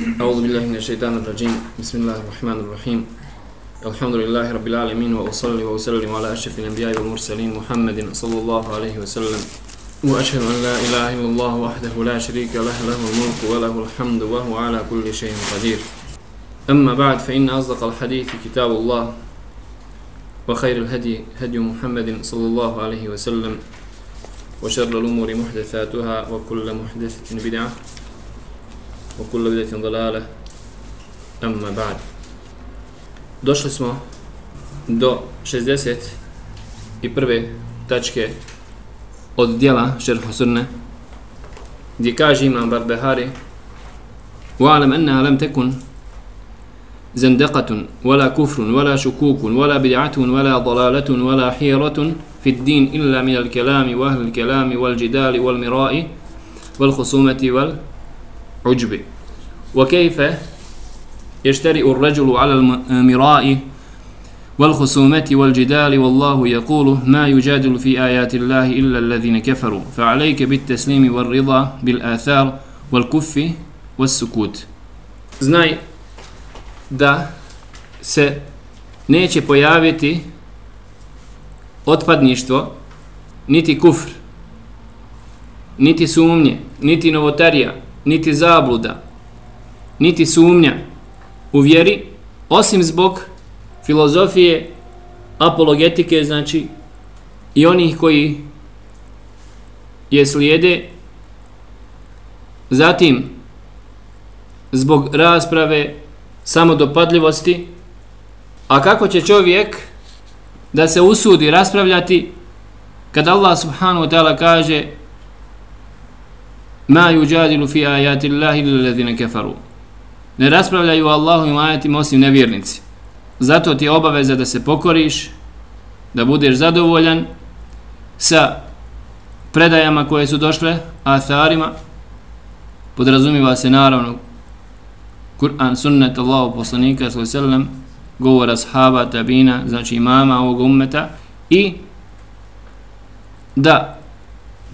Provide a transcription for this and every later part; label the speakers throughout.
Speaker 1: أعوذ بالله من الشيطان الرجيم. بسم الله الرحمن الرحيم. الحمد لله رب العالمين وأصلي وأسلم على أشرف الأنبياء والمرسلين محمد صلى الله عليه وسلم. وأشهد أن لا إله إلا الله وحده لا شريك له له الملك وله الحمد وهو على كل شيء قدير. أما بعد فإن أصدق الحديث كتاب الله وخير الهدي هدي محمد صلى الله عليه وسلم وشر الأمور محدثاتها وكل محدثة بدعة. وكل بدعة ضلالة. أما بعد. Došli smo do 60 i prve tačke od dijela Šerhu Sunne gdje kaže Imam Barbehari وَعَلَمْ أَنَّهَا لَمْ تَكُنْ زندقة ولا كفر ولا شكوك ولا بدعة ولا ضلالة ولا حيرة في الدين إلا من الكلام وأهل الكلام والجدال والمراء والخصومة والعجب وكيف يشترئ الرجل على المراء والخصومة والجدال؟ والله يقول ما يجادل في آيات الله إلا الذين كفروا. فعليك بالتسليم والرضا بالآثار والكف والسكوت. Znaj da se neće pojaviti otpadništvo, niti kufr, niti sumnje, niti novotarija, niti zabluda, niti sumnja u vjeri, osim zbog filozofije, apologetike, znači, i onih koji je slijede, zatim, zbog rasprave, samodopadljivosti, a kako će čovjek da se usudi raspravljati kad Allah subhanahu wa ta'ala kaže ma yujadilu fi ayati Allahi lillazina kafaru ne raspravljaju o Allahovim ajatima osim nevjernici. Zato ti je obaveza da se pokoriš da budeš zadovoljan sa predajama koje su došle atharima. Podrazumiva se naravno Kur'an, sunnet, Allahu poslanika, sallam, govora sahaba, tabina, znači imama ovog ummeta, i da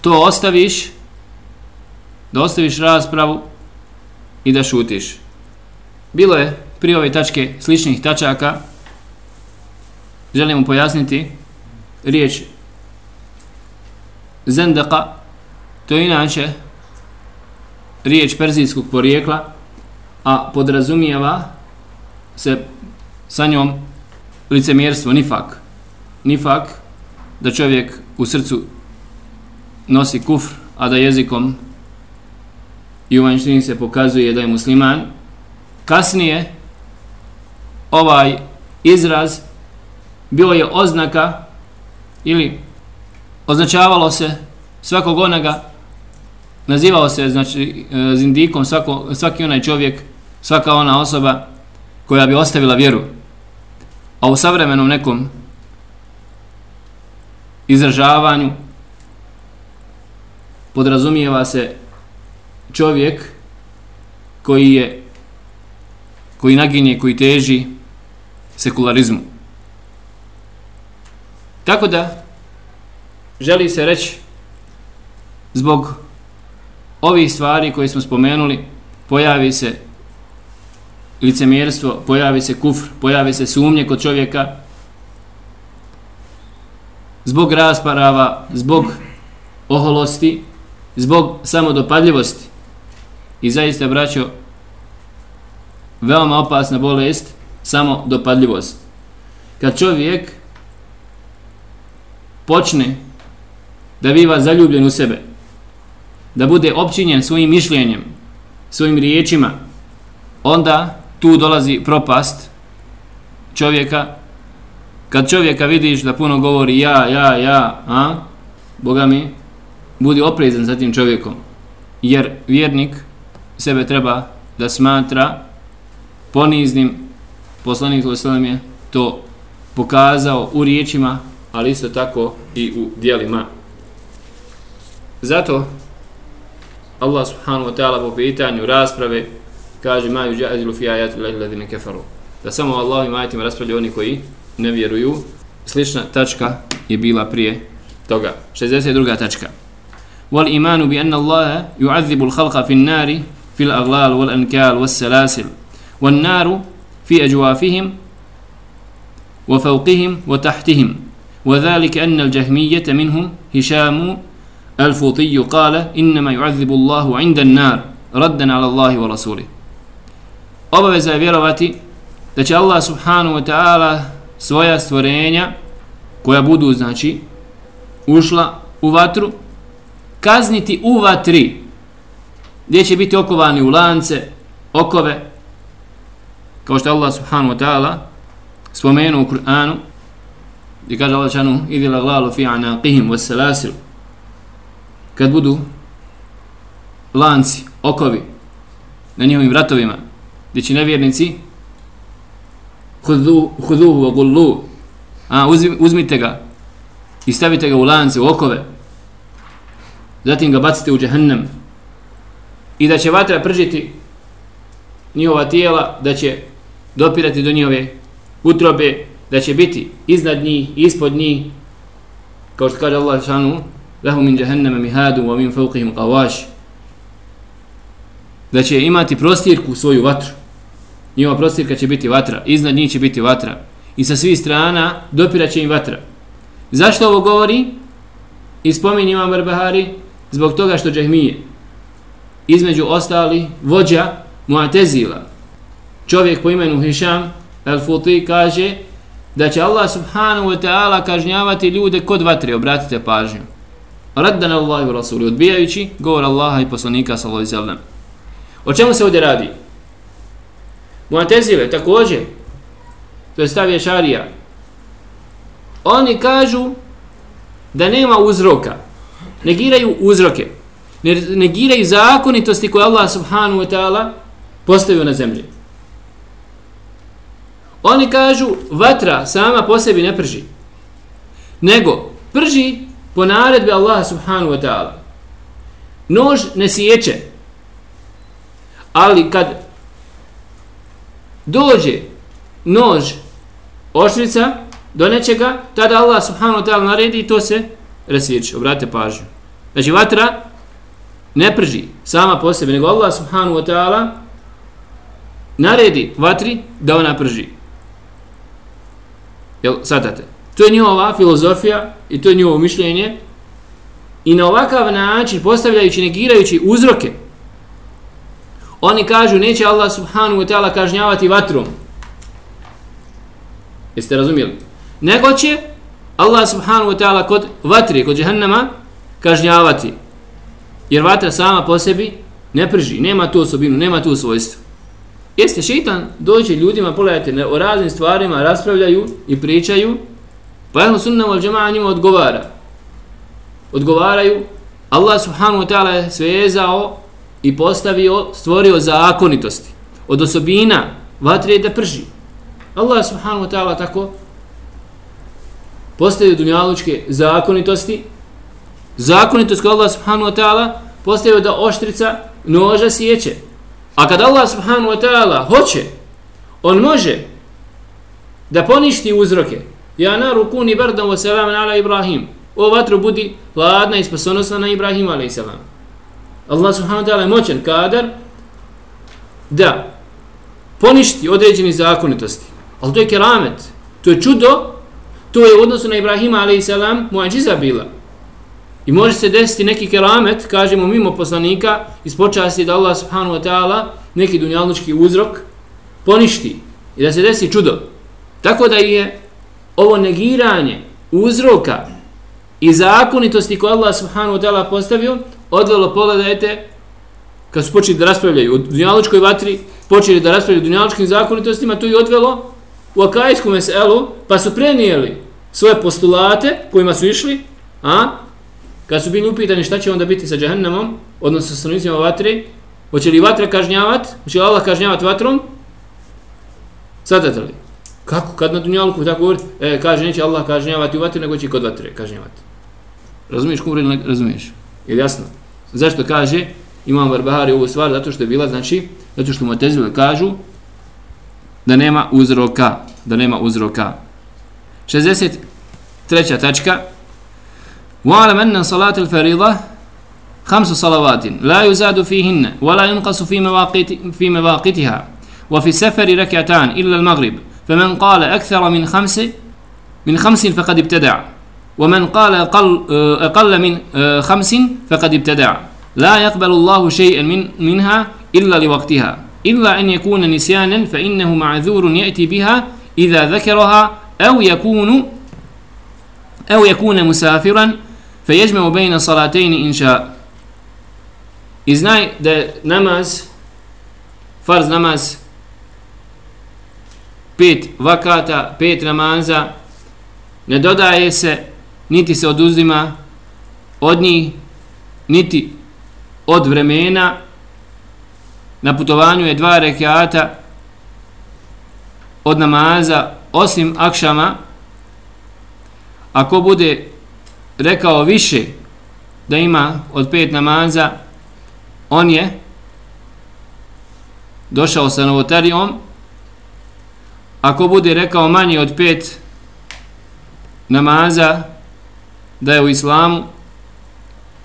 Speaker 1: to ostaviš, da ostaviš raspravu i da šutiš. Bilo je prije ove tačke sličnih tačaka, želimo pojasniti riječ zendaka, to je inače riječ perzijskog porijekla, a podrazumijeva se sa njom licemjerstvo, nifak. Nifak, da čovjek u srcu nosi kufr, a da jezikom i u vanjštini se pokazuje da je musliman. Kasnije, ovaj izraz bio je oznaka ili označavalo se svakog onoga nazivao se znači e, zindikom svako, svaki onaj čovjek svaka ona osoba koja bi ostavila vjeru. A u savremenom nekom izražavanju podrazumijeva se čovjek koji je koji naginje, koji teži sekularizmu. Tako da želi se reći zbog ovih stvari koje smo spomenuli pojavi se licemjerstvo, pojavi se kufr, pojavi se sumnje kod čovjeka zbog rasparava, zbog oholosti, zbog samodopadljivosti. I zaista, braćo, veoma opasna bolest, samo dopadljivost. Kad čovjek počne da biva zaljubljen u sebe, da bude općinjen svojim mišljenjem, svojim riječima, onda tu dolazi propast čovjeka kad čovjeka vidiš da puno govori ja, ja, ja, a, Boga mi, budi oprezan sa tim čovjekom, jer vjernik sebe treba da smatra poniznim, poslanik Veselam je to pokazao u riječima, ali isto tako i u dijelima. Zato Allah subhanahu wa ta'ala po pitanju rasprave kaže ma yujadilu fi ayati llahi alladhina kafaru da samo Allah i ajetima raspravljaju oni koji ne vjeruju slična tačka je bila prije toga 62. tačka wal imanu bi anna Allah yu'adhibu al-khalqa fi an-nari في الأغلال والأنكال والسلاسل والنار في أجوافهم وفوقهم وتحتهم وذلك أن الجهمية منهم هشام الفوطي قال إنما يعذب الله عند النار ردا على الله ورسوله. Obaveza je vjerovati da će Allah subhanahu wa ta'ala koja budu znači ušla u vatru kazniti u vatri gdje će biti okovani u lance okove? Kao što Allah subhanahu wa ta'ala spomenuo u Kur'anu gdje kaže Allah šanu idhi la glalu fi anaqihim was kad budu lanci, okovi na njihovim vratovima gdje će nevjernici huduhu wa gullu a uzmite ga i stavite ga u lance, u okove. Zatim ga bacite u džahannam i da će vatra pržiti njihova tijela, da će dopirati do njihove utrobe, da će biti iznad njih, ispod njih, kao što kaže Allah šanu, lehu min jahannama mihadu wa min fauqihim qawash. Da će imati prostirku svoju vatru. Njihova prostirka će biti vatra iznad njih će biti vatra. I sa svih strana dopiraće im vatra. Zašto ovo govori? I spominje imam Barbahari zbog toga što džahmije između ostali vođa Mu'tezila čovjek po imenu Hišam al-Futi kaže da će Allah subhanahu wa ta'ala kažnjavati ljude kod vatre, obratite pažnju. Raddan Allah i Rasuli, odbijajući govor Allaha i poslanika sallallahu alaihi sallam. O čemu se ovdje radi? Mu'tezile također, to je stavije šarija, oni kažu da nema uzroka, negiraju uzroke, negiraju zakonitosti koje Allah subhanahu wa ta'ala postavio na zemlji. Oni kažu vatra sama po sebi ne prži. Nego prži po naredbi Allaha subhanahu wa ta'ala. Nož ne sjeće. Ali kad dođe nož oštrica do nečega, tada Allah subhanahu wa ta'ala naredi i to se resjeće. Obratite pažnju. Znači vatra ne prži sama po sebi, nego Allah subhanahu wa ta'ala naredi vatri da ona prži. Jel, sadate? To je njihova filozofija i to je njihovo mišljenje. I na ovakav način, postavljajući, negirajući uzroke, oni kažu, neće Allah subhanahu wa ta'ala kažnjavati vatrom. Jeste razumijeli? Nego će Allah subhanahu wa ta'ala kod vatri, kod džahannama, kažnjavati. Jer vatra sama po sebi ne prži, nema tu osobinu, nema tu svojstvo. Jeste, šeitan dođe ljudima, pogledajte, o raznim stvarima raspravljaju i pričaju, pa jedno sunna al džema'a njima odgovara. Odgovaraju, Allah subhanahu wa ta'ala je svezao i postavio, stvorio zakonitosti. Od osobina vatre da prži. Allah subhanahu wa ta'ala tako postavio dunjalučke zakonitosti. Zakonitost koja Allah subhanahu wa ta'ala postavio da oštrica noža sjeće. A kad Allah subhanahu wa ta'ala hoće, on može da poništi uzroke. Ja na rukuni bardam wa salam ala Ibrahim. O vatru budi hladna i spasonosna na Ibrahim ala salam. Allah subhanahu wa ta'ala je moćan kadar da poništi određeni zakonitosti. Ali to je keramet. To je čudo. To je u odnosu na Ibrahima ala salam muadžiza bila. I može se desiti neki keramet, kažemo mimo poslanika, ispočasti da Allah subhanahu wa ta'ala neki dunjalnički uzrok poništi i da se desi čudo. Tako da je ovo negiranje uzroka i zakonitosti koje Allah subhanahu wa ta'ala postavio, odvelo, pogledajte, kad su počeli da raspravljaju o dunjaličkoj vatri, počeli da raspravljaju o dunjaličkim zakonitostima, to je odvelo u akajskom meselu, pa su prenijeli svoje postulate kojima su išli, a kad su bili upitani šta će onda biti sa džahennamom, odnosno sa stanovnicima vatre, hoće li vatra kažnjavat, hoće li Allah kažnjavat vatrom, sadate li? Kako? Kad na dunjalku tako govori, e, kaže, neće Allah kažnjavati u vatri, nego će kod vatre kažnjavati. Razumiješ kumri ili ne razumiješ? Je jasno? Zašto kaže, imam Barbahari ovu stvar, zato što je bila, znači, zato što mu tezile kažu da nema uzroka, da nema uzroka. 63. tačka, وعلم أن صلاة الفريضة خمس صلوات لا يزاد فيهن ولا ينقص في مواقيت في مواقيتها وفي السفر ركعتان إلا المغرب. فمن قال أكثر من خمس من خمس فقد ابتدع. ومن قال أقل, أقل من خمس فقد ابتدع. لا يقبل الله شيئا من منها إلا لوقتها. إلا أن يكون نسيانا فإنه معذور يأتي بها إذا ذكرها أو يكون أو يكون مسافرا فيجمع بين صلاتين إن شاء I znaj da je namaz, farz namaz, pet vakata, pet namaza, ne dodaje se, niti se oduzima od njih, niti od vremena, na putovanju je dva rekiata od namaza, osim akšama, ako bude rekao više da ima od pet namaza, on je došao sa novotarijom, ako bude rekao manje od pet namaza da je u islamu,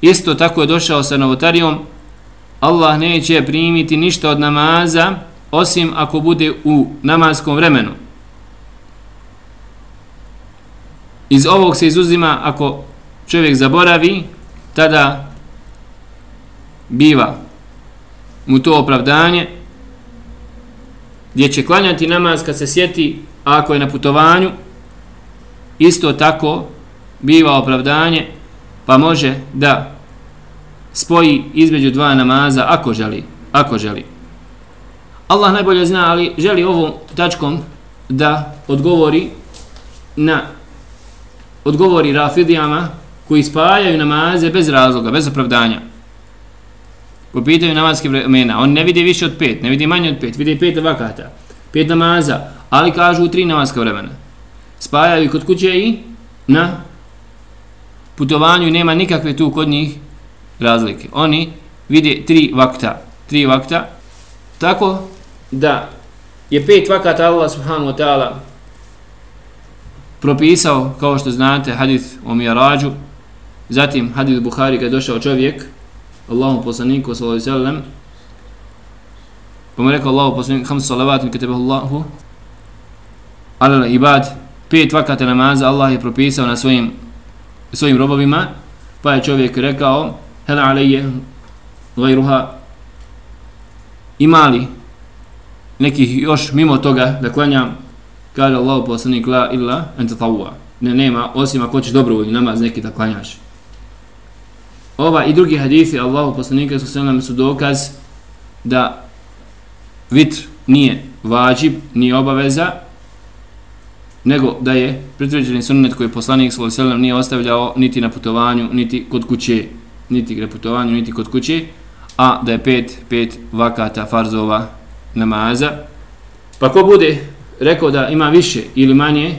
Speaker 1: isto tako je došao sa novotarijom, Allah neće primiti ništa od namaza, osim ako bude u namaskom vremenu. Iz ovog se izuzima ako čovjek zaboravi, tada biva mu to opravdanje gdje će klanjati namaz kad se sjeti a ako je na putovanju isto tako biva opravdanje pa može da spoji između dva namaza ako želi ako želi. Allah najbolje zna ali želi ovom tačkom da odgovori na odgovori rafidijama koji spajaju namaze bez razloga, bez opravdanja po pitanju namazke vremena, on ne vidi više od pet, ne vidi manje od pet, vidi pet vakata, pet namaza, ali kažu tri namazka vremena. Spajaju kod kuće i na putovanju nema nikakve tu kod njih razlike. Oni vide tri vakta, tri vakta, tako da je pet vakata Allah subhanahu wa ta'ala propisao, kao što znate, hadith o Mirađu, zatim hadis Buhari kada je došao čovjek, Allahu poslaniku sallallahu alejhi ve sellem pa mu rekao Allahu poslanik khams salavat katabahu Allahu ala ibad pet vakata namaza Allah je propisao na svojim svojim robovima pa je čovjek rekao hel alayya ghayruha imali nekih još mimo toga da klanjam? Kaže Allah poslanik la illa anta tawwa. Ne nema osim ako hoćeš dobrovoljni namaz neki da klanjaš ova i drugi hadisi Allahu poslanika su selam su dokaz da vitr nije vađib, nije obaveza, nego da je pritvrđeni sunnet koji poslanik sallallahu alejhi nije ostavljao niti na putovanju, niti kod kuće, niti na putovanju, niti kod kuće, a da je pet, pet vakata farzova namaza. Pa ko bude rekao da ima više ili manje,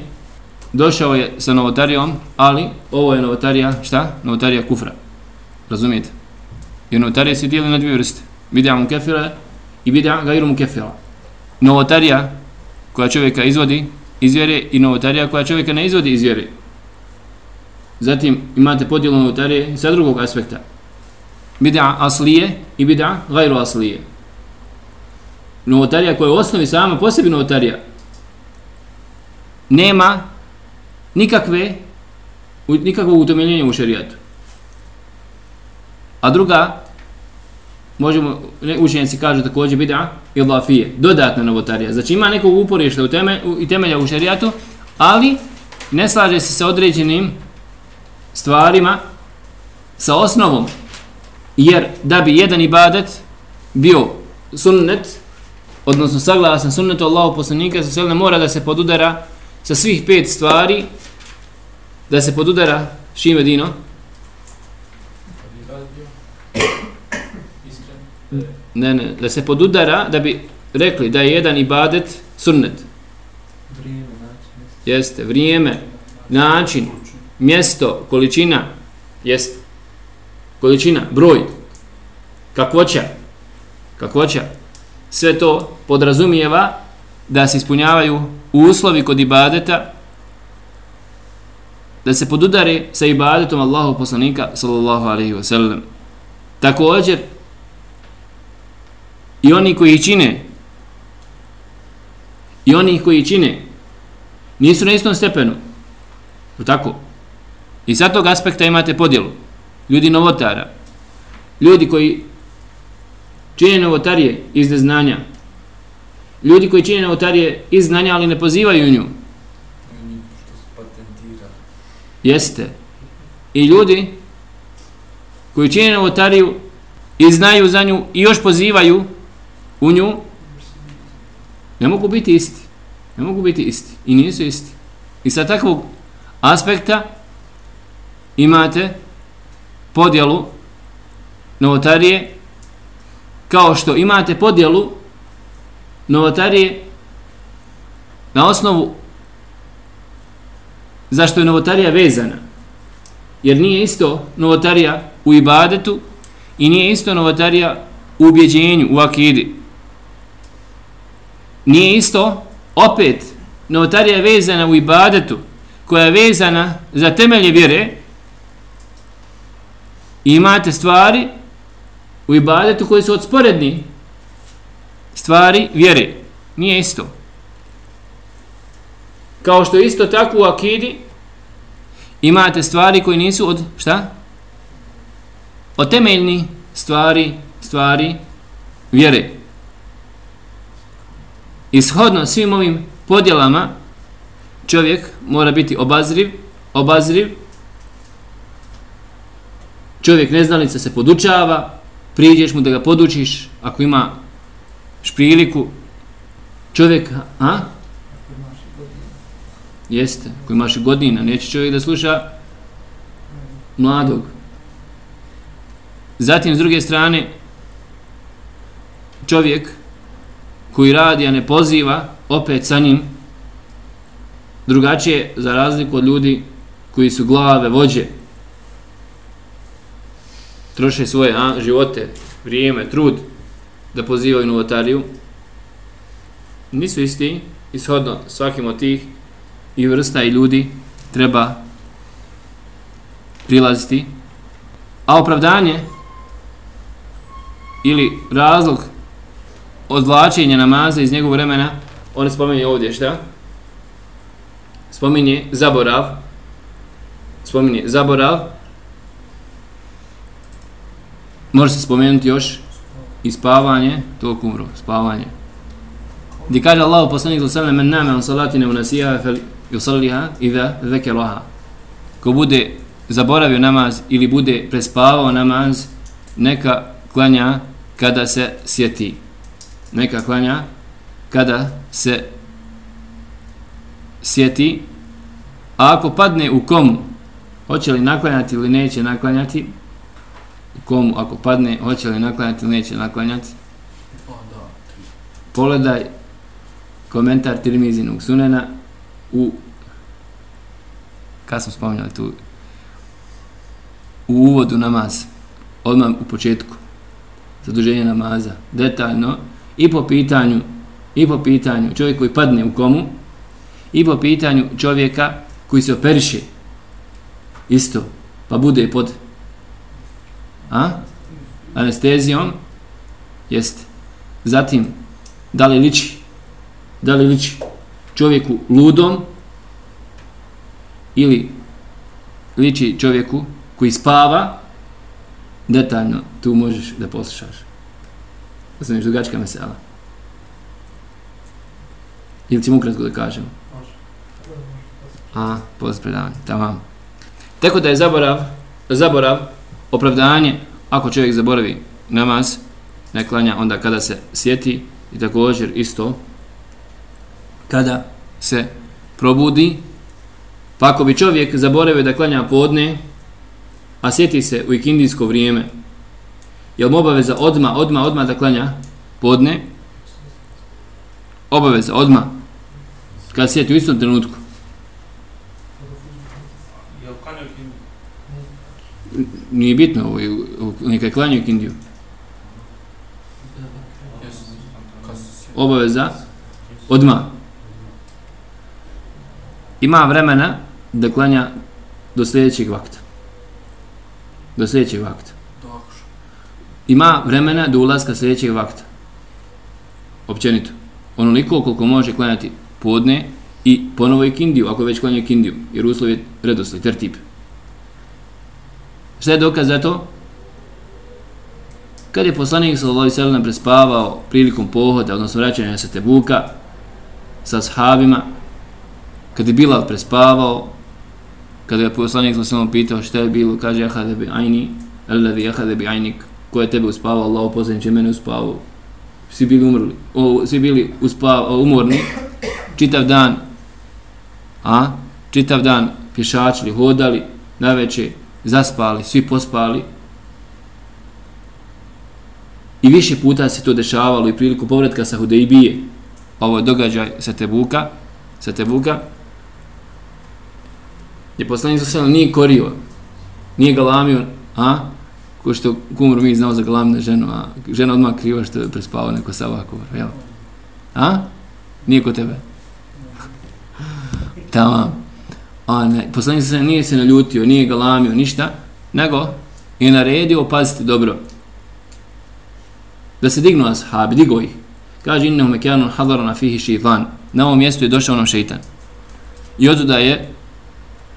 Speaker 1: došao je sa novotarijom, ali ovo je novotarija, šta? Novotarija kufra. Razumijete? Jer novotarije se dijeli na dvije vrste. Bidja mu kefira i bidja gajru mu kefira. Novotarija koja čovjeka izvodi iz vjere i novotarija koja čovjeka ne izvodi iz vjere. Zatim imate podijelu novotarije sa drugog aspekta. Bid'a aslije i bid'a gajru aslije. Novotarija koja je u osnovi sama posebi novotarija nema nikakve nikakvog utemeljenja u šerijatu. A druga, možemo, ne, učenjaci kažu također bid'a i lafije, dodatna novotarija. Znači ima nekog uporišta u teme, u, i temelja u šarijatu, ali ne slaže se sa određenim stvarima, sa osnovom, jer da bi jedan ibadet bio sunnet, odnosno saglasan sunnetu Allahu poslanika, sa sve mora da se podudara sa svih pet stvari, da se podudara šime dino, ne, ne, da se podudara da bi rekli da je jedan ibadet sunnet. Vrijeme, način. Jeste, vrijeme, način, mjesto, količina, jeste. Količina, broj, kakvoća, kakvoća, sve to podrazumijeva da se ispunjavaju uslovi kod ibadeta da se podudare sa ibadetom Allahu poslanika sallallahu alaihi wa sallam. također i oni koji čine i oni koji čine nisu na istom stepenu. Tako? I sa tog aspekta imate podjelu. Ljudi novotara. Ljudi koji čine novotarije iz neznanja. Ljudi koji čine novotarije iz znanja ali ne pozivaju nju. Jeste. I ljudi koji čine novotariju i znaju za nju i još pozivaju u nju ne mogu biti isti. Ne mogu biti isti. I nisu isti. I sa takvog aspekta imate podjelu novotarije kao što imate podjelu novotarije na osnovu zašto je novotarija vezana. Jer nije isto novotarija u ibadetu i nije isto novotarija u ubjeđenju, u akidi nije isto opet notarija je vezana u ibadetu koja je vezana za temelje vjere i imate stvari u ibadetu koje su odsporedni stvari vjere. Nije isto. Kao što isto tako u akidi imate stvari koje nisu od šta? Od temeljni stvari, stvari vjere. Ishodno svim ovim podjelama čovjek mora biti obazriv, obazriv. Čovjek neznalica se podučava, priđeš mu da ga podučiš ako ima špriliku čovjek, a? Jeste, ako imaš godina, neće čovjek da sluša mladog. Zatim, s druge strane, čovjek koji radi, a ne poziva, opet sa njim, drugačije za razliku od ljudi koji su glave, vođe, troše svoje a, živote, vrijeme, trud da pozivaju novotariju, nisu isti, ishodno svakim od tih i vrsta i ljudi treba prilaziti, a opravdanje ili razlog odlačenje namaza iz njegovog vremena, on spominje ovdje šta? Spominje zaborav, spominje zaborav, može se spomenuti još i spavanje, to kumru, spavanje. Gdje kaže Allah poslanik za sallam men name on salatine u fel yusalliha idha dhakaraha. Ko bude zaboravio namaz ili bude prespavao namaz, neka klanja kada se sjeti. Neka klanja kada se sjeti. A ako padne u komu, hoće li naklanjati ili neće naklanjati, komu ako padne, hoće li naklanjati ili neće naklanjati. Pogledaj komentar Tirmizinog sunena u kad smo spominjali tu u uvodu namaz odmah u početku zaduženje namaza detaljno i po pitanju i po pitanju čovjek koji padne u komu i po pitanju čovjeka koji se operiše isto pa bude pod a? anestezijom jest. Zatim da li liči? Da li liči čovjeku ludom ili liči čovjeku koji spava detaljno tu možeš da poslušaš da sam dugačka mesela ili ćemo ukratko da kažem a, posle predavanja, tamo. Tako da je zaborav zaborav opravdanje ako čovjek zaboravi namaz ne klanja onda kada se sjeti i također isto kada se probudi pa ako bi čovjek zaboravio da klanja podne a sjeti se u ikindijsko vrijeme je li obaveza odma, odma, odma da klanja podne obaveza odma kada sjeti u istom trenutku nije bitno ovo, nekaj klanju Indiju. Obaveza odma. Ima vremena da klanja do sljedećeg vakta. Do sljedećeg vakta ima vremena do ulaska sljedećeg vakta. Općenito. Onoliko koliko može klanjati podne i ponovo i kindiju, ako već klanja kindiju, jer uslov je redosli, tertip. Šta je dokaz za to? Kad je poslanik sallallahu alejhi ve sellem prespavao prilikom pohoda, odnosno vraćanja sa Tebuka sa ashabima, kad je Bilal prespavao, kad je poslanik sallallahu alejhi pitao šta je bilo, kaže ahade bi aini, alladhi ahade bi ainik, ko je tebe uspavao, Allah poslanik će mene uspavao. Svi bili umrli, o, svi bili uspavao, umorni, čitav dan, a? Čitav dan pješačili, hodali, na večer, zaspali, svi pospali, I više puta se to dešavalo i priliku povratka sa Hudejbije, pa ovo je događaj sa Tebuka, sa Tebuka, je poslanik sa nije korio, nije galamio, a, ko što kumru mi znao za glavne ženu, a žena odmah kriva što je prespao neko sa ovako, jel? A? Nije kod tebe? Tamam. A ne, poslanik se nije se naljutio, nije galamio, ništa, nego je naredio, pazite dobro, da se dignu ashabi, digo ih. Kaže, innehu mekjanun hadarana fihi šeitan. Na ovom mjestu je došao nam šeitan. I od je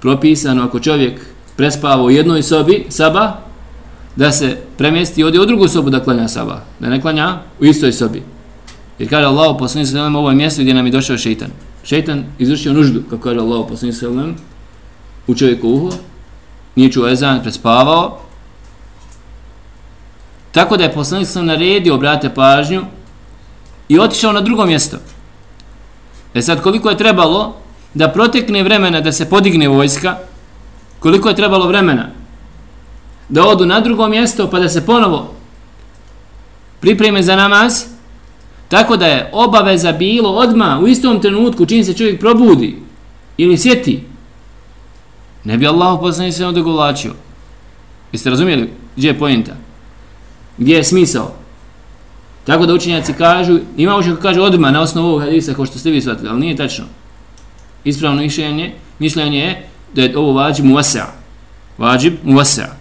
Speaker 1: propisano ako čovjek prespava u jednoj sobi, saba, da se premjesti i odi u drugu sobu da klanja saba. Da ne klanja u istoj sobi. Jer kaže Allah, poslani se ovo je mjesto gdje nam je došao šeitan. Šeitan izvršio nuždu, kako kaže Allah, poslanik se u čovjeku uho, nije čuo ezan, prespavao, Tako da je poslanik sam naredio, obrate pažnju, i otišao na drugo mjesto. E sad, koliko je trebalo da protekne vremena da se podigne vojska, koliko je trebalo vremena da odu na drugo mjesto pa da se ponovo pripreme za namaz, tako da je obaveza bilo odma u istom trenutku čim se čovjek probudi ili sjeti, ne bi Allah poslanik se odogovlačio. Jeste razumijeli gdje je pojenta? gdje je smisao. Tako da učenjaci kažu, ima učenjaka kaže odma na osnovu ovog hadisa, kao što ste vi shvatili, ali nije tačno. Ispravno mišljenje, mišljenje je da je ovo vađib muvasa. Vađib muvasa.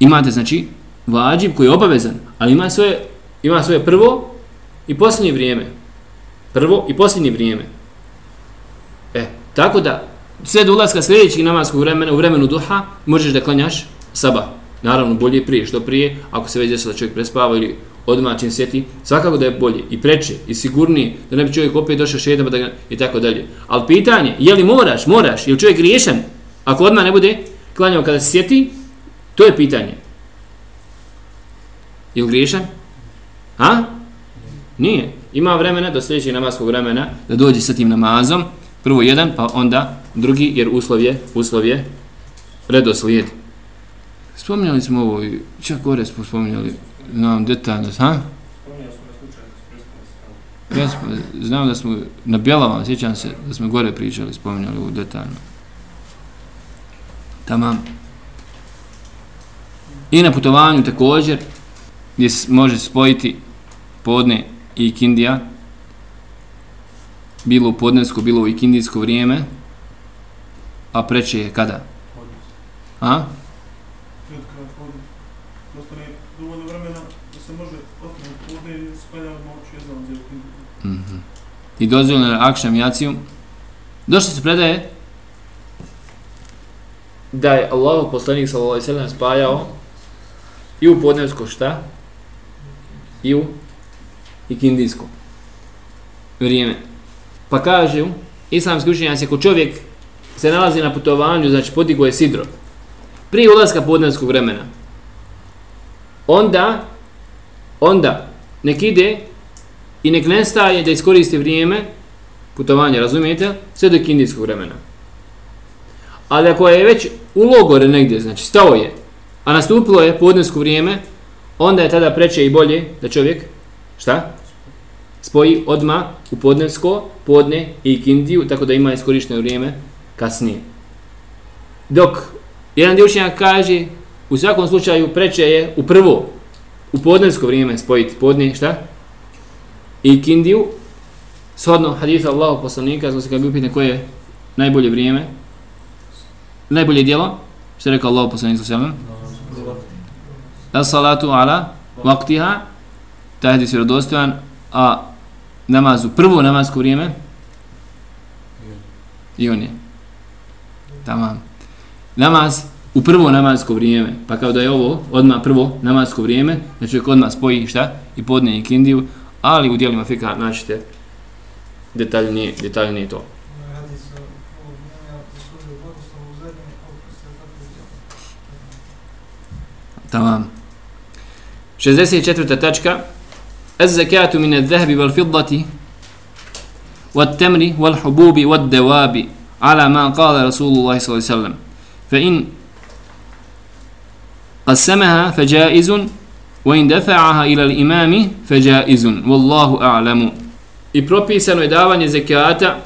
Speaker 1: Imate, znači, vađib koji je obavezan, ali ima svoje, ima svoje prvo i posljednje vrijeme. Prvo i posljednje vrijeme. E, tako da, sve do ulaska sljedećeg namaskog vremena, u vremenu duha, možeš da klanjaš sabah. Naravno, bolje prije, što prije, ako se već desilo da čovjek prespava ili odmah čim sjeti, svakako da je bolje i preče i sigurnije, da ne bi čovjek opet došao šedama da ga, i tako dalje. Ali pitanje, je li moraš, moraš, je li čovjek riješan, ako odmah ne bude klanjao kada se sjeti, to je pitanje. Je li griješan? Ha? Nije. Ima vremena do sljedećeg namaskog vremena da dođe sa tim namazom, prvo jedan, pa onda drugi, jer uslov je, uslov je redoslijed. Spominjali smo ovo čak gore smo spominjali, znam detaljno, ha? Ja smo, znam da smo na Bjelama, sjećam se da smo gore pričali, spominjali ovo detaljno. Tamam. I na putovanju također, gdje se može spojiti podne i kindija, bilo u podnesko, bilo u ikindijsko vrijeme, a preče je kada? A? i dozvoljeno je akšam jaciju. Došli se predaje da je Allah poslanik sallallahu alejhi ve sellem spajao i u podnevsko šta? I u ikindijsko vrijeme. Pa kažu, islamski učenjaci, ako čovjek se nalazi na putovanju, znači podigo je sidro, prije ulaska podnevskog vremena, onda, onda, nek ide i nek nestaje da iskoristi vrijeme putovanja, razumijete, sve do indijskog vremena. Ali ako je već u logore negdje, znači stao je, a nastupilo je podnesko vrijeme, onda je tada preče i bolje da čovjek, šta? Spoji odma u podnesko, podne i kindiju, tako da ima iskorišteno vrijeme kasnije. Dok jedan djevčinjak kaže, u svakom slučaju preče je u prvo, u podnesko vrijeme spojiti podne, šta? i kindiju, shodno haditha Allahu poslanika, znači kad bi upitne koje je najbolje vrijeme, najbolje djelo, što je rekao Allahu poslanik sa La salatu ala vaktiha, taj hadis je rodostojan, a namaz u prvo namazko vrijeme, i on je. Tamam. Namaz u prvo namazko vrijeme, pa kao da je ovo odma prvo namazko vrijeme, da čovjek odmah spoji šta i podne i kindiju, ali u dijelima fika naćete detaljnije, detaljnije to. Tamam. 64. tačka. Az-zakatu min adh-dhahabi wal-fiddati wat-tamri wal-hububi wad-dawabi ala ma qala Rasulullah sallallahu alaihi wasallam. Fa in قسمها فجائز وإن دفعها إلى الإمام فجائز والله أعلم I propisano je davanje zekijata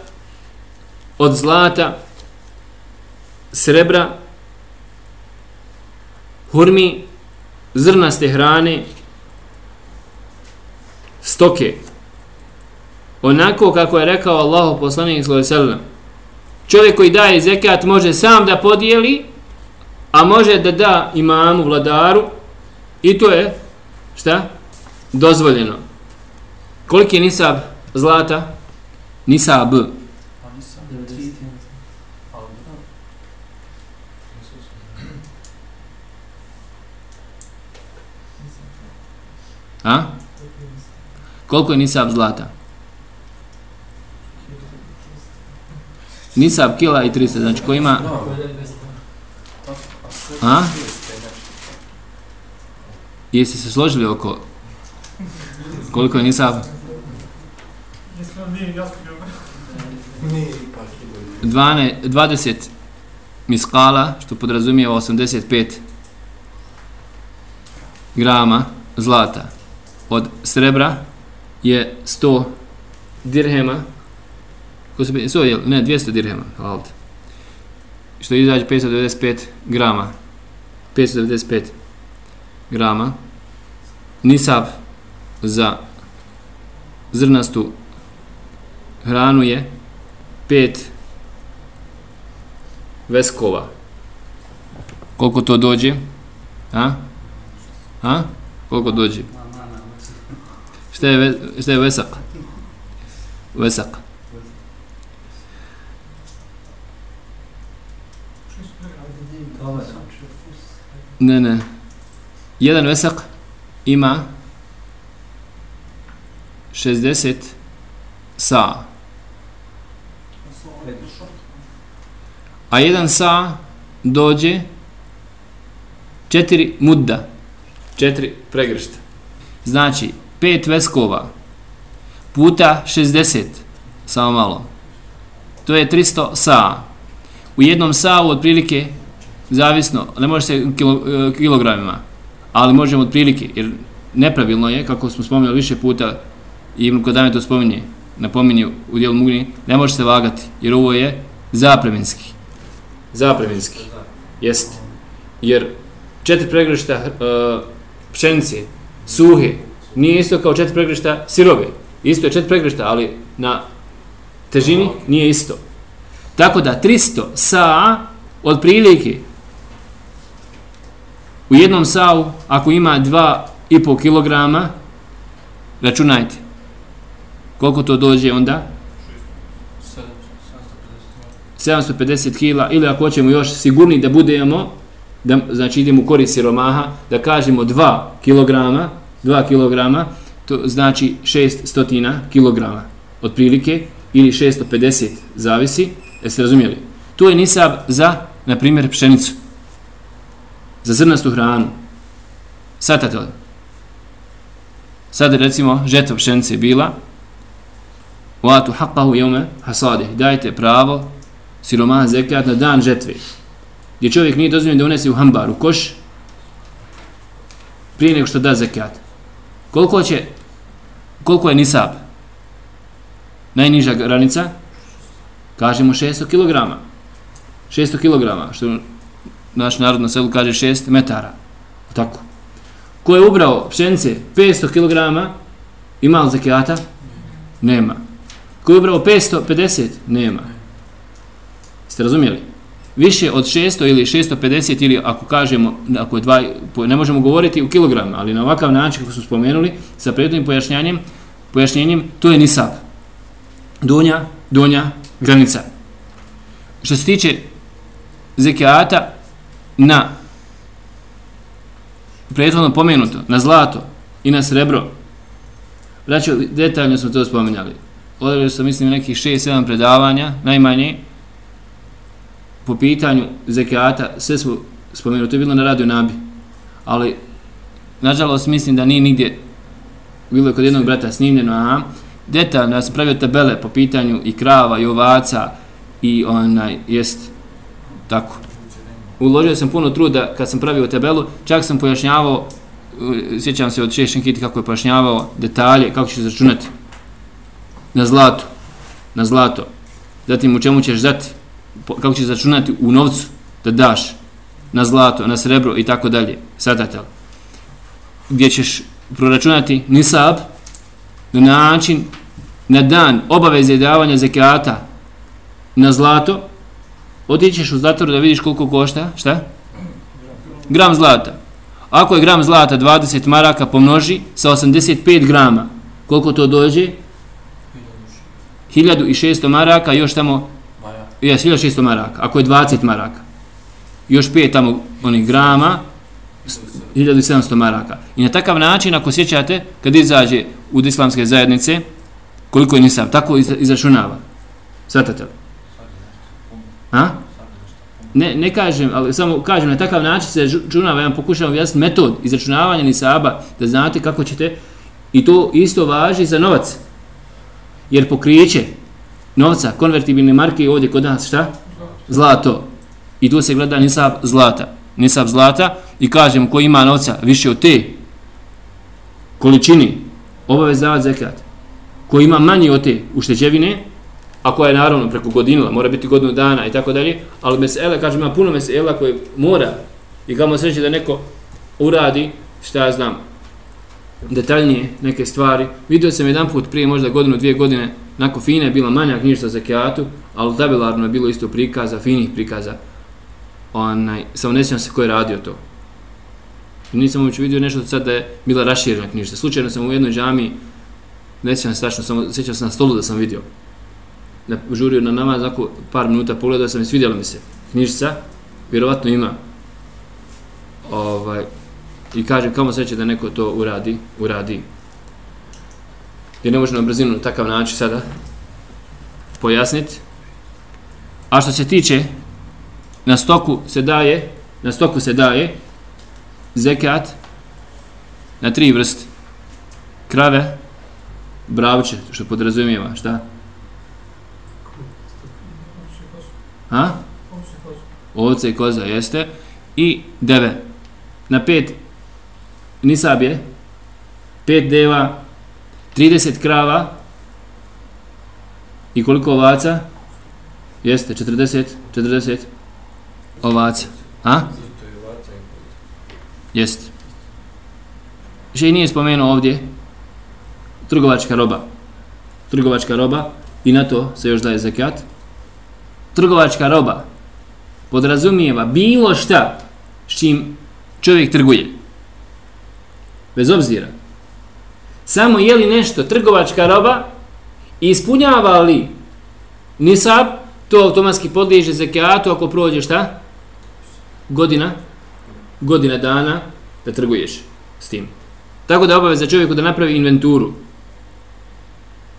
Speaker 1: od zlata, srebra, hurmi, zrnaste hrane, stoke. Onako kako je rekao Allah poslanik sallallahu Čovjek koji daje zekat može sam da podijeli, a može da da imamu, vladaru, i to je, šta? Dozvoljeno. Koliki je nisab zlata? Nisab. A? Koliko je nisab zlata? Nisab kila i 300, znači ko ima... A? Jeste se složili oko koliko je nisab? Dvane, 20 miskala, što podrazumije 85 grama zlata od srebra je 100 dirhema ko se so je ne 200 dirhema halt što izađe 595 grama. 595 grama nisab za zrnastu hranu je 5 veskova. Koliko to dođe? A? A? Koliko dođe? Šta je, šta je vesak vesak Ne, ne. Jedan vesak ima 60 sa. A jedan sa dođe četiri mudda. Četiri pregršta. Znači, 5 veskova puta 60, samo malo. To je 300 sa. U jednom sa'u otprilike zavisno, ne može se kilo, e, kilogramima, ali možemo otprilike, jer nepravilno je, kako smo spominjali više puta, i Ibn Kodame to spominje, napominje u dijelu Mugni, ne može se vagati, jer ovo je zapreminski. Zapreminski. jest. Jer četiri pregrešta uh, e, pšenice, suhe, nije isto kao četiri pregrešta sirove. Isto je četiri pregrešta, ali na težini nije isto. Tako da 300 sa od prilike U jednom savu, ako ima 2,5 kg, računajte. Koliko to dođe onda? 750 kg, ili ako hoćemo još sigurni da budemo, da, znači idemo u korist siromaha, da kažemo 2 kg, 2 kg, to znači 600 kg otprilike, ili 650, zavisi, jeste razumijeli? To je nisab za, na primjer, pšenicu za zrnastu hranu. Sada to. Sada recimo žetva pšenice bila Vatu haqqahu yawma hasadih. Dajte pravo siromaha zekat na dan žetve. Gdje čovjek nije dozvoljen da unese u hambar, u koš, prije nego što da zekat. Koliko će, koliko je nisab? Najniža granica? Kažemo 600 kg. 600 kg, što naš narod na selu kaže 6 metara. Tako. Ko je ubrao pšenice 500 kg, ima li zekijata? Nema. Ko je ubrao 550? Nema. Ste razumijeli? Više od 600 ili 650 ili ako kažemo, ako je dva, ne možemo govoriti u kilograma, ali na ovakav način kako smo spomenuli, sa prethodnim pojašnjanjem, pojašnjenjem, to je nisab. Donja, donja granica. Što se tiče zekijata na prethodno pomenuto, na zlato i na srebro, Braćo, detaljno smo to spominjali. Odreli su, mislim, nekih 6-7 predavanja, najmanje, po pitanju zekijata, sve smo spomenuli, to je bilo na radio Nabi, ali, nažalost, mislim da nije nigdje, bilo je kod jednog brata snimljeno, aha, detaljno, ja sam pravio tabele po pitanju i krava, i ovaca, i onaj, jest, tako. Uložio sam puno truda kad sam pravio tabelu, čak sam pojašnjavao, e, sjećam se od Šešen Kiti kako je pojašnjavao detalje, kako ćeš začunati na zlato, na zlato, zatim u čemu ćeš dati, kako ćeš začunati u novcu da daš na zlato, na srebro i tako dalje, sadatel. gdje ćeš proračunati nisab na način, na dan obaveze davanja zekijata na zlato, otićeš u zlatoru da vidiš koliko košta, šta? Gram zlata. Ako je gram zlata 20 maraka pomnoži sa 85 grama, koliko to dođe? 1600 maraka, još tamo Jes, 1600 maraka, ako je 20 maraka. Još 5 tamo onih grama, 1700 maraka. I na takav način, ako sjećate, kad izađe u islamske zajednice, koliko je nisam, tako izračunava. Svatate li? Ha? Ne, ne kažem, ali samo kažem, na takav način se računava, ja vam pokušam objasniti metod izračunavanja nisaba, da znate kako ćete, i to isto važi za novac. Jer pokriće, novca, konvertibilne marke, ovdje kod nas šta? Zlato. I tu se gleda nisab zlata. Nisab zlata i kažem ko ima novca više od te količini, obavez davati zekat. Ko ima manje od te ušteđevine, a koja je naravno preko godinila, mora biti godinu dana i tako dalje, ali mesela, kažem, ima puno mesela koje mora i kamo sreće da neko uradi, šta ja znam, detaljnije neke stvari. Vidio sam jedan put prije možda godinu, dvije godine, nako fine je bila manja knjižica za kjatu, ali tabelarno je bilo isto prikaza, finih prikaza. Onaj, samo ne se ko je radio to. I nisam uopće vidio nešto sad da je bila raširena knjižica. Slučajno sam u jednoj džami, ne sjećam se tačno, samo sjećam se na stolu da sam vidio na, žurio na namaz, znako par minuta pogledao sam i svidjela mi se knjižica, vjerovatno ima. Ovaj, I kažem, kamo sreće da neko to uradi, uradi. Jer ne možemo na brzinu na takav način sada pojasniti. A što se tiče, na stoku se daje, na stoku se daje zekat na tri vrste. Krave, bravče, što podrazumijeva, šta? Ha? Ovce i koza, jeste. I deve. Na pet nisab je. 5 deva. 30 krava. I koliko ovaca? Jeste, 40. 40 ovaca. A? Jeste. Še i nije spomenuo ovdje trgovačka roba. Trgovačka roba i na to se još daje zekat trgovačka roba podrazumijeva bilo šta s čim čovjek trguje. Bez obzira. Samo je li nešto trgovačka roba i ispunjava li nisab, to automatski podliježe zekijatu ako prođe šta? Godina. Godina dana da trguješ s tim. Tako da obaveza čovjeku da napravi inventuru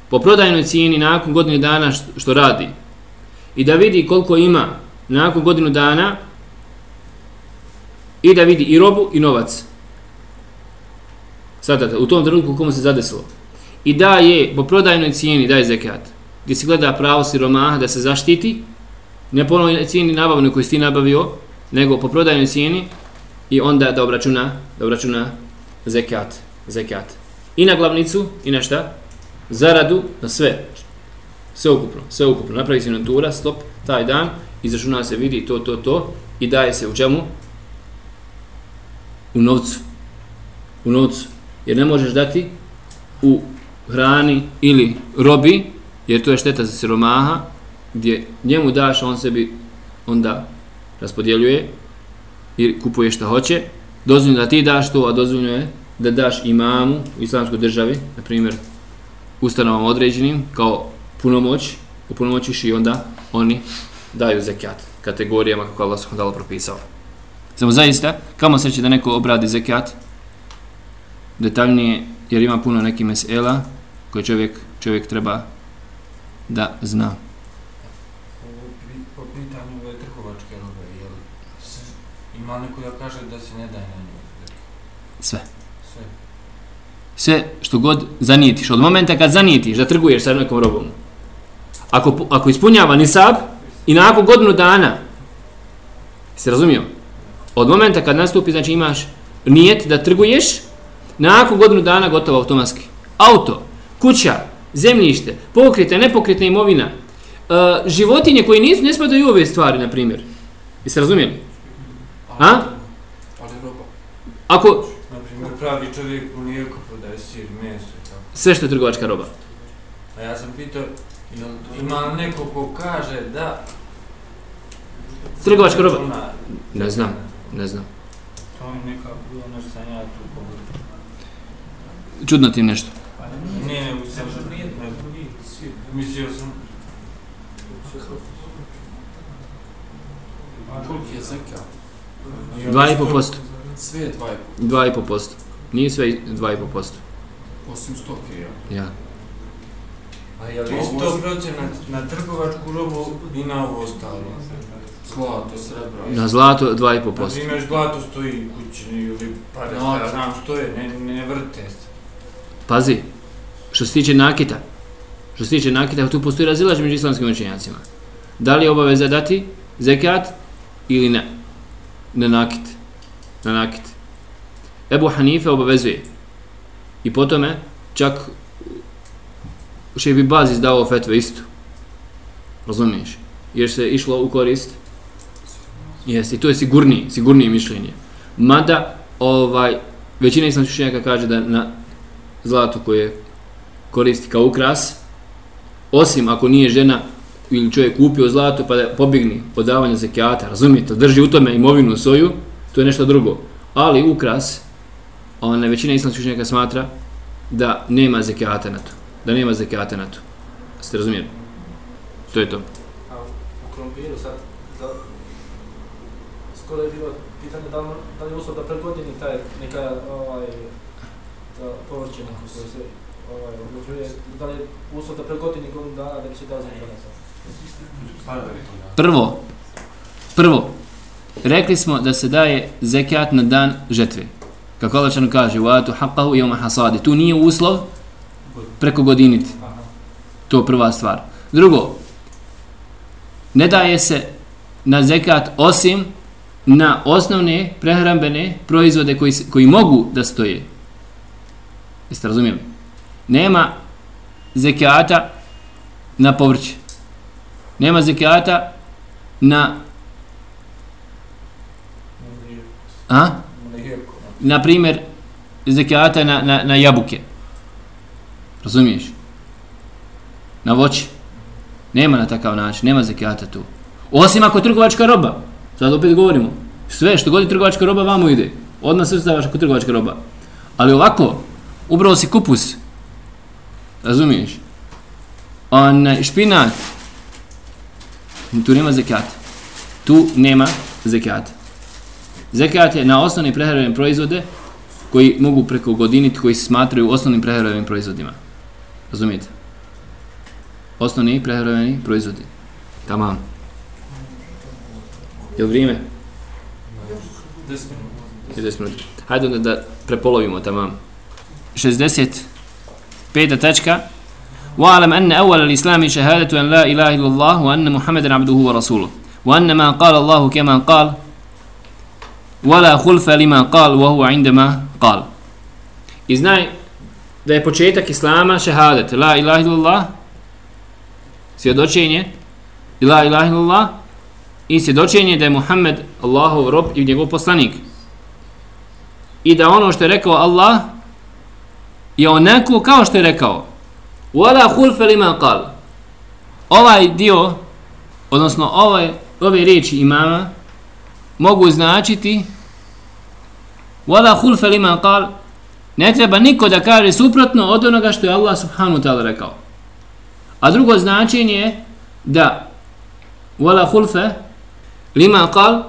Speaker 1: po prodajnoj cijeni nakon godine dana što, što radi, i da vidi koliko ima nakon godinu dana i da vidi i robu i novac. Sada, u tom trenutku komu se zadesilo. I da je po prodajnoj cijeni, daje zekat, gdje se gleda pravo siromaha da se zaštiti, ne po onoj cijeni nabavnoj koju si ti nabavio, nego po prodajnoj cijeni i onda da obračuna, da obračuna zekat, zekat. I na glavnicu, i na šta? Zaradu, na sve sve ukupno, sve ukupno, napravi se inventura, stop, taj dan, izračuna se, vidi to, to, to, i daje se u čemu? U novcu. U novcu. Jer ne možeš dati u hrani ili robi, jer to je šteta za siromaha, gdje njemu daš, on sebi onda raspodjeljuje i kupuje šta hoće, Dozvoljno da ti daš to, a dozvoljno je da daš imamu u islamskoj državi, na primjer, ustanovom određenim, kao punomoć, upunomoćiš i onda oni daju zekat kategorijama kako Allah subhanahu propisao. Samo zaista, kamo sreće da neko obradi zekat detaljnije, jer ima puno nekih mesela koje čovjek, čovjek treba da zna.
Speaker 2: Po pitanju ove trgovačke robe, jel ima neko da kaže da se ne daje na nju?
Speaker 1: Sve.
Speaker 2: Sve.
Speaker 1: Sve što god zanijetiš, od momenta kad zanijetiš da trguješ sa nekom robom, ako, ako ispunjava nisab i nakon godinu dana, se razumio? Od momenta kad nastupi, znači imaš nijet da trguješ, nakon godinu dana gotovo automatski. Auto, kuća, zemljište, pokrite, nepokretna imovina, uh, životinje koji nisu, ne spadaju u ove stvari, na primjer. Jeste razumijeli? A?
Speaker 2: Ali roba.
Speaker 1: Ako
Speaker 2: Na primjer, pravi čovjek u Nijeku prodaje sir, meso i tako.
Speaker 1: sve što je trgovačka roba.
Speaker 2: A ja sam pitao, ima li neko ko kaže da...
Speaker 1: Trgovačka roba? Ne znam, ne znam.
Speaker 2: To mi neka bilo nešto sam ja tu pogodio.
Speaker 1: Čudno ti nešto.
Speaker 2: Ne, ne, sam ne, mislio sam...
Speaker 3: Koliki je zekat?
Speaker 1: Dva i po posto.
Speaker 3: Sve je dva i po.
Speaker 1: Dva i po posto. Nije sve dva i po posto.
Speaker 3: Osim stoke, ja.
Speaker 1: Ja.
Speaker 2: A je li
Speaker 3: To
Speaker 2: isto procenat na trgovačku robu i na ovo ostalo?
Speaker 3: Zlato, srebro.
Speaker 1: Na zlato dva i po
Speaker 2: Na
Speaker 1: posto.
Speaker 2: primjer, zlato stoji kući ili pare, ja znam, stoje, ne, ne vrte se.
Speaker 1: Pazi, što se tiče nakita, što se tiče nakita, tu postoji razilaž među islamskim učenjacima. Da li je obaveza dati zekat ili ne? Na nakit. Na nakit. Ebu Hanife obavezuje. I po tome, čak Šebi Baz izdao fetve istu. Razumiješ? Jer se išlo u korist. Jeste, i to je sigurnije, sigurnije mišljenje. Mada, ovaj, većina islamskih učenjaka kaže da na zlato koje koristi kao ukras, osim ako nije žena ili čovjek kupio zlato pa da pobigni od davanja zekijata, razumijete, drži u tome imovinu svoju, to je nešto drugo. Ali ukras, ona većina islamskih učenjaka smatra da nema zekijata na to. Da nema zekijata na to. Ste razumijeli? To je to.
Speaker 4: A u krompiru sad, da, skoro je bilo pitanje da da li je uslov da pregodini taj neka ovaj, povrće neko koje se ovaj, obrađuje, da li je uslov da pregodini godinu dana da bi se dao za
Speaker 1: Prvo, prvo, rekli smo da se daje zekijat na dan žetve. Kako Allah čanu kaže, وَاتُ حَقَّهُ يَوْمَ حَصَادِ Tu nije uslov preko godiniti. To prva stvar. Drugo, ne daje se na zekat osim na osnovne prehrambene proizvode koji, se- koji mogu da stoje. Jeste razumijeli? Nema zekijata na povrće. Nema zekijata na, a? na primjer, zekijata na, na, na jabuke. Razumiješ? Na voće. Nema na takav način, nema zekijata tu. Osim ako je trgovačka roba. Sad opet govorimo. Sve što god je trgovačka roba vamo ide. Odmah se stavaš ako je trgovačka roba. Ali ovako, ubrao si kupus. Razumiješ? On špinat. Tu nema zekata. Tu nema. Zekat je na osnovne prehrambene proizvode koji mogu preko godiniti, koji se smatraju osnovnim prehrambenim proizvodima. Razumijete? Osnovni prehrambeni proizvodi. Tamam. Je li vrijeme?
Speaker 3: 10 minuta.
Speaker 1: Je 10 minuta. Hajde onda da prepolovimo tamam. 65. tačka. واعلم أن أول الإسلام شهادة أن لا إله إلا الله وأن محمدا عبده ورسوله وأن ما قال الله كما قال ولا خلف لما قال وهو عندما قال I znaj da je početak Islama šehadet, la ilaha illallah, svjedočenje, i la ilaha illallah, i svjedočenje da je Muhammed Allahov rob i njegov poslanik. I da ono što je rekao Allah je onako kao što je rekao. Wala khulfa lima qal. Ovaj dio, odnosno ove, ove riječi imama, mogu značiti wala khulfa liman qal ne treba niko da kaže suprotno od onoga što je Allah subhanahu wa ta'ala rekao. A drugo značenje je da wala khulfa liman qal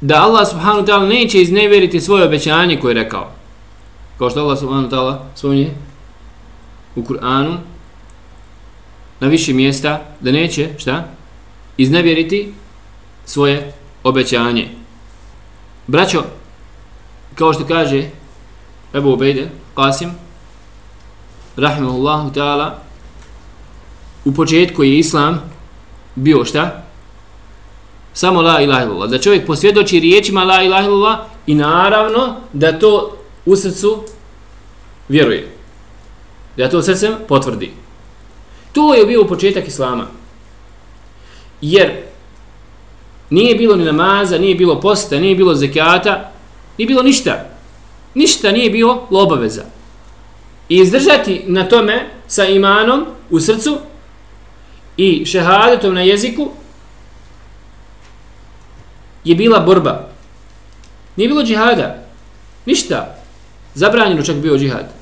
Speaker 1: da Allah subhanahu wa ta'ala neće iznevjeriti svoje obećanje koje je rekao. Kao što Allah subhanahu wa ta'ala spominje u Kur'anu na više mjesta da neće, šta? Iznevjeriti svoje obećanje. Braćo, kao što kaže Ebu Ubejde, Qasim, rahimahullahu ta'ala, u početku je Islam bio šta? Samo la ilaha illallah. Da čovjek posvjedoči riječima la ilaha illallah i naravno da to u srcu vjeruje. Da to srcem potvrdi. To je bio početak Islama. Jer nije bilo ni namaza, nije bilo posta, nije bilo zekata, nije bilo ništa. Ništa nije bilo obaveza. I izdržati na tome sa imanom u srcu i šehadetom na jeziku je bila borba. Nije bilo džihada. Ništa. Zabranjeno čak bio džihad.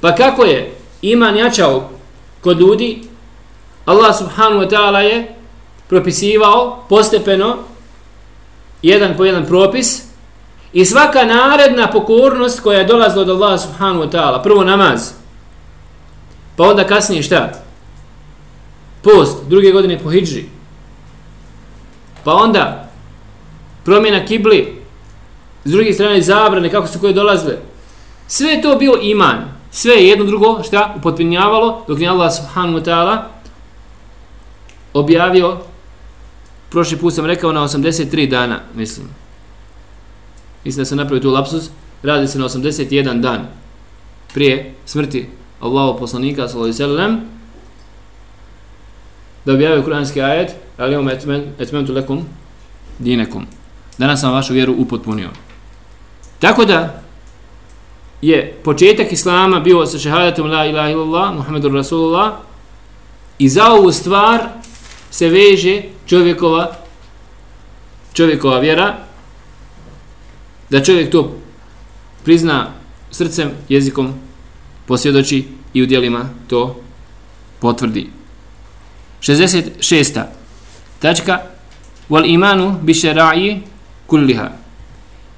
Speaker 1: Pa kako je iman jačao kod ljudi, Allah subhanahu wa ta'ala je propisivao postepeno jedan po jedan propis i svaka naredna pokornost koja je dolazila od Allah subhanahu wa ta'ala, prvo namaz, pa onda kasnije šta? Post, druge godine po hijđri, pa onda promjena kibli, s druge strane zabrane, kako su koje dolazile, sve je to bio iman, sve je jedno drugo šta? Upotpunjavalo dok je Allah subhanahu wa ta'ala objavio prošli put sam rekao na 83 dana mislim. Mislim da sam napravio tu lapsus. Radi se na 81 dan prije smrti Allahu poslanika sallallahu alejhi ve sellem da objavio kuranski ajet ali um etmen etmentu lekum dinakum. Danas sam vašu vjeru upotpunio. Tako da je početak Islama bio sa šehadatom la ilaha illallah, Muhammedur Rasulullah i za ovu stvar se veže čovjekova čovjekova vjera da čovjek to prizna srcem, jezikom posvjedoči i u dijelima to potvrdi. 66. Tačka Wal imanu bi šera'i kulliha.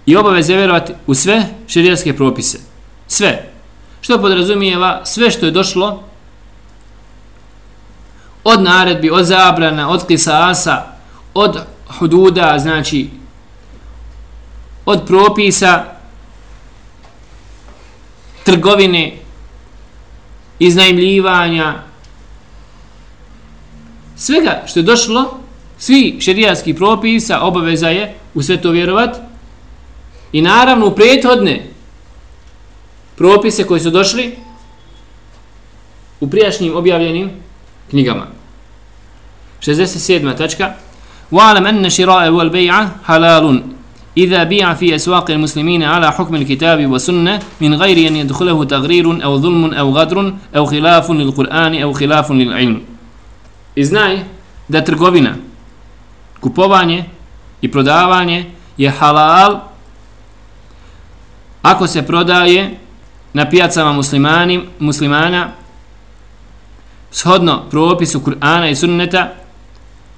Speaker 1: I obaveze vjerovati u sve šerijatske propise. Sve. Što podrazumijeva sve što je došlo od naredbi, od zabrana, od kisasa, od hududa, znači od propisa trgovine, iznajmljivanja, svega što je došlo, svi šerijatski propisa, obaveza je u sve to vjerovat i naravno u prethodne propise koji su došli u prijašnjim objavljenim knjigama. 67. tačka وَعَلَمْ أَنَّ شِرَاءَ وَالْبَيْعَ حَلَالٌ إذا بيع في أسواق المسلمين على حكم الكتاب والسنة من غير أن يدخله تغرير أو ظلم أو غدر أو خلاف للقرآن أو خلاف للعلم إذناي da trgovina, kupovanje i prodavanje je halal ako se prodaje na pijacama muslimani, muslimana shodno propisu Kur'ana i sunneta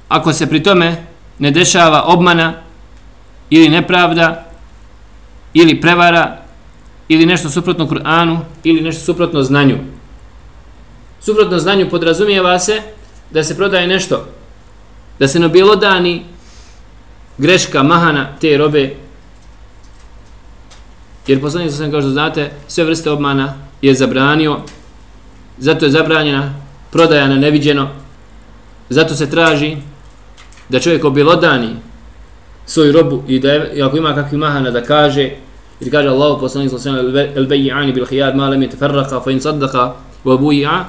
Speaker 1: ako se pri tome ne dešava obmana ili nepravda ili prevara ili nešto suprotno Kur'anu ili nešto suprotno znanju. Suprotno znanju podrazumijeva se da se prodaje nešto da se nobilodani greška mahana te robe jer poslanik sam kao što znate sve vrste obmana je zabranio zato je zabranjena prodaja na neviđeno zato se traži da čovjek obilodani svoju robu i da je, ako ima kakvi mahana da kaže ili kaže Allah poslanik sallallahu alejhi ve sellem el bay'ani bil khiyar ma lam yatafarraqa fa in saddaqa wa buyi'a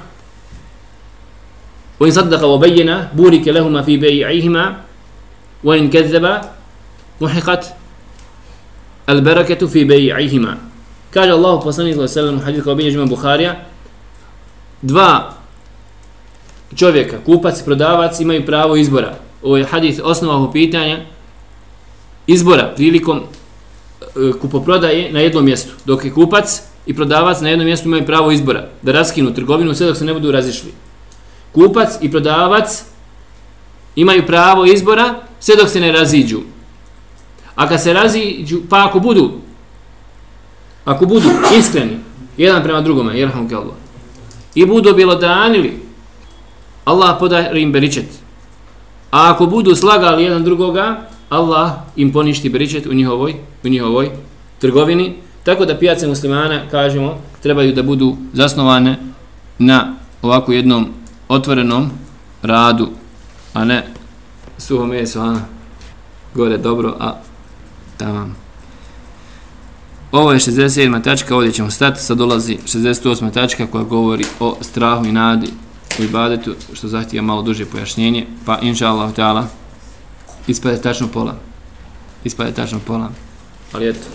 Speaker 1: wa in saddaqa wa bayyana burika lahumā fi bay'ihima wa in kazzaba muhiqat al barakatu fi bay'ihima kaže Allah poslanik sallallahu alejhi ve sellem hadis koji bilježi Buharija dva čovjeka kupac i prodavac imaju pravo izbora ovo je hadis osnova pitanja izbora prilikom e, kupoprodaje na jednom mjestu, dok je kupac i prodavac na jednom mjestu imaju pravo izbora da raskinu trgovinu sve dok se ne budu razišli. Kupac i prodavac imaju pravo izbora sve dok se ne raziđu. A kad se raziđu, pa ako budu ako budu iskreni jedan prema drugome, jerham Allah, i budu objelodanili, Allah podari im beričet. A ako budu slagali jedan drugoga, Allah im poništi beričet u njihovoj, u njihovoj trgovini. Tako da pijace muslimana, kažemo, trebaju da budu zasnovane na ovako jednom otvorenom radu, a ne suho meso, a gore dobro, a Tamam. Ovo je 67. tačka, ovdje ćemo stati, sad dolazi 68. tačka koja govori o strahu i nadi u ibadetu, što zahtijeva malo duže pojašnjenje, pa inša Allah, ispade tačno pola. Ispade tačno pola. Ali eto,